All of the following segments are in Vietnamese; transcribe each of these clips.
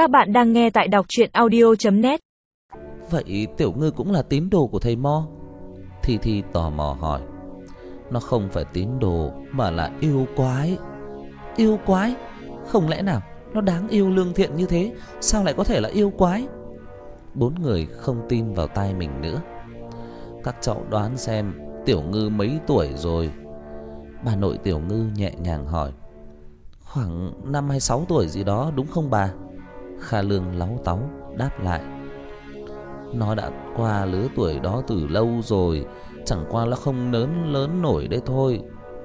Các bạn đang nghe tại đọc chuyện audio.net Vậy Tiểu Ngư cũng là tín đồ của thầy Mo? Thi Thi tò mò hỏi. Nó không phải tín đồ Mà là yêu quái. Yêu quái? Không lẽ nào nó đáng yêu lương thiện như thế? Sao lại có thể là yêu quái? Bốn người không tin vào tai mình nữa. Các cháu đoán xem, Tiểu Ngư mấy tuổi rồi? Bà nội Tiểu Ngư nhẹ nhàng hỏi. Khoảng năm hay sáu tuổi gì đó, đúng không bà? Kha Lương láo táu đáp lại Nó đã qua lứa tuổi đó từ lâu rồi Chẳng qua là không lớn lớn nổi đấy thôi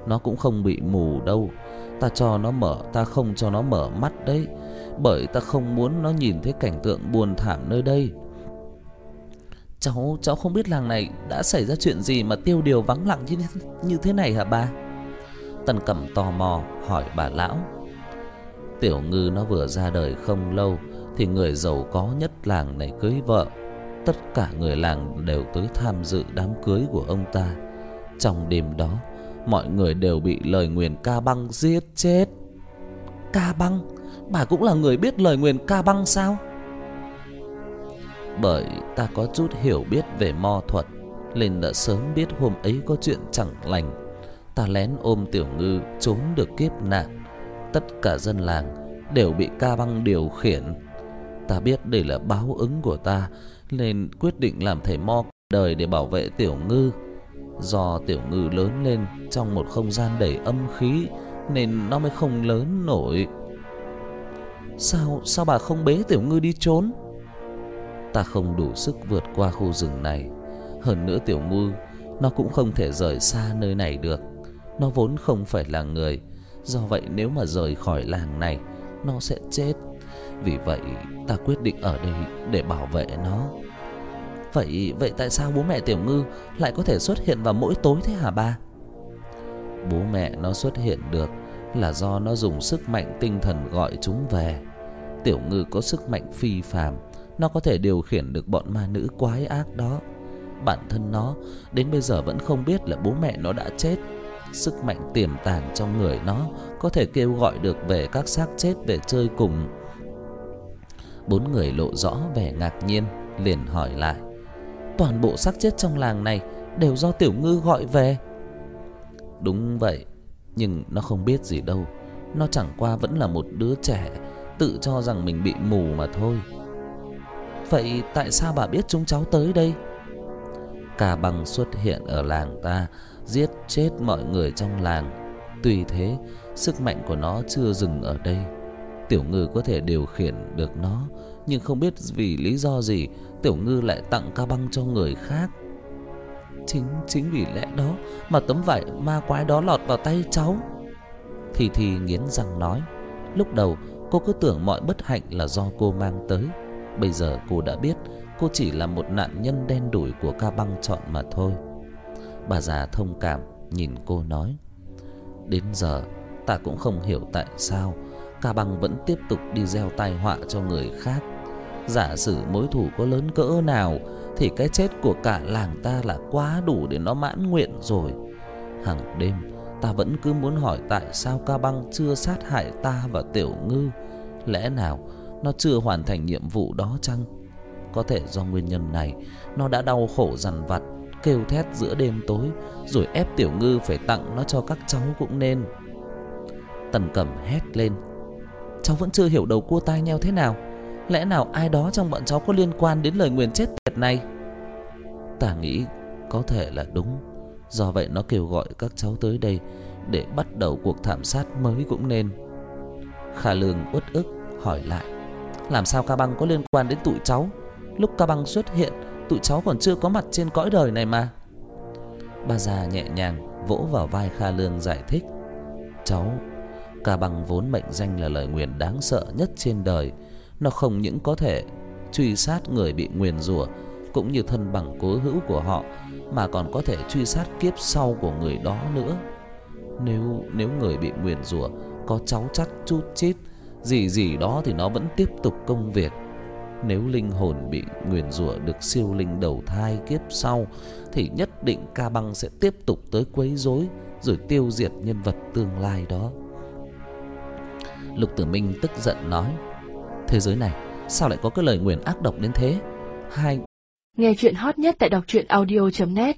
Nó cũng không bị mù đâu Ta cho nó mở Ta không cho nó mở mắt đấy Bởi ta không muốn nó nhìn thấy cảnh tượng buồn thảm nơi đây Cháu cháu không biết làng này đã xảy ra chuyện gì mà tiêu điều vắng lặng như, như thế này hả bà? Tần Cẩm tò mò hỏi bà lão. Tiểu Ngư nó vừa ra đời không lâu thì người giàu có nhất làng này cưới vợ. Tất cả người làng đều tới tham dự đám cưới của ông ta. Trong đêm đó, mọi người đều bị lời nguyền ca băng giết chết. Ca băng? Bà cũng là người biết lời nguyền ca băng sao? Bởi ta có chút hiểu biết về mo thuật Nên đã sớm biết hôm ấy có chuyện chẳng lành Ta lén ôm tiểu ngư trốn được kiếp nạn Tất cả dân làng đều bị ca băng điều khiển. Ta biết đây là báo ứng của ta Nên quyết định làm thầy mo đời để bảo vệ tiểu ngư. Do tiểu ngư lớn lên trong một không gian đầy âm khí Nên nó mới không lớn nổi. Sao, sao bà không bế tiểu ngư đi trốn? Ta không đủ sức vượt qua khu rừng này. Hơn nữa tiểu ngư Nó cũng không thể rời xa nơi này được. Nó vốn không phải là người Do vậy nếu mà rời khỏi làng này Nó sẽ chết Vì vậy ta quyết định ở đây để bảo vệ nó Vậy vậy tại sao bố mẹ Tiểu Ngư lại có thể xuất hiện vào mỗi tối thế hả ba? Bố mẹ nó xuất hiện được là do nó dùng sức mạnh tinh thần gọi chúng về. Tiểu Ngư có sức mạnh phi phàm, nó có thể điều khiển được bọn ma nữ quái ác đó. Bản thân nó đến bây giờ vẫn không biết là bố mẹ nó đã chết. Sức mạnh tiềm tàng trong người nó có thể kêu gọi được về các xác chết về chơi cùng. Bốn người lộ rõ vẻ ngạc nhiên, liền hỏi lại: "Toàn bộ xác chết trong làng này đều do Tiểu Ngư gọi về?" Đúng vậy, nhưng nó không biết gì đâu. Nó chẳng qua vẫn là một đứa trẻ tự cho rằng mình bị mù mà thôi. Vậy tại sao bà biết chúng cháu tới đây? Cả bằng xuất hiện ở làng ta, giết chết mọi người trong làng. Tuy thế, sức mạnh của nó chưa dừng ở đây. Tiểu Ngư có thể điều khiển được nó, nhưng không biết vì lý do gì Tiểu Ngư lại tặng ca băng cho người khác. Chính chính vì lẽ đó mà tấm vải ma quái đó lọt vào tay cháu. Thì thì nghiến răng nói, lúc đầu cô cứ tưởng mọi bất hạnh là do cô mang tới. Bây giờ cô đã biết cô chỉ là một nạn nhân đen đủi của ca băng chọn mà thôi. Bà già thông cảm nhìn cô nói: "Đến giờ ta cũng không hiểu tại sao ca băng vẫn tiếp tục đi gieo tai họa cho người khác. Giả sử mối thù có lớn cỡ nào thì cái chết của cả làng ta là quá đủ để nó mãn nguyện rồi. Hàng đêm ta vẫn cứ muốn hỏi tại sao ca băng chưa sát hại ta và Tiểu Ngư, lẽ nào nó chưa hoàn thành nhiệm vụ đó chăng? Có thể do nguyên nhân này, nó đã đau khổ dằn vặt, kêu thét giữa đêm tối, rồi ép Tiểu Ngư phải tặng nó cho các cháu cũng nên. Tần Cẩm hét lên. Cháu vẫn chưa hiểu đầu cua tai nheo thế nào. Lẽ nào ai đó trong bọn cháu có liên quan đến lời nguyền chết tiệt này? Ta nghĩ có thể là đúng. Do vậy nó kêu gọi các cháu tới đây để bắt đầu cuộc thảm sát mới cũng nên. khả Lương uất ức hỏi lại. Làm sao ca băng có liên quan đến tụi cháu? Lúc ca băng xuất hiện, tụi cháu còn chưa có mặt trên cõi đời này mà. Bà già nhẹ nhàng vỗ vào vai Kha Lương giải thích. Cháu, ca băng vốn mệnh danh là lời nguyền đáng sợ nhất trên đời. Nó không những có thể truy sát người bị nguyền rủa cũng như thân bằng cố hữu của họ mà còn có thể truy sát kiếp sau của người đó nữa. Nếu nếu người bị nguyền rủa có cháu chắc chút chít gì gì đó thì nó vẫn tiếp tục công việc. Nếu linh hồn bị nguyền rủa được siêu linh đầu thai kiếp sau, thì nhất định ca băng sẽ tiếp tục tới quấy rối, rồi tiêu diệt nhân vật tương lai đó. Lục Tử Minh tức giận nói: thế giới này, sao lại có cái lời nguyền ác độc đến thế hai Nghe chuyện hot nhất tại đọc truyện audio.net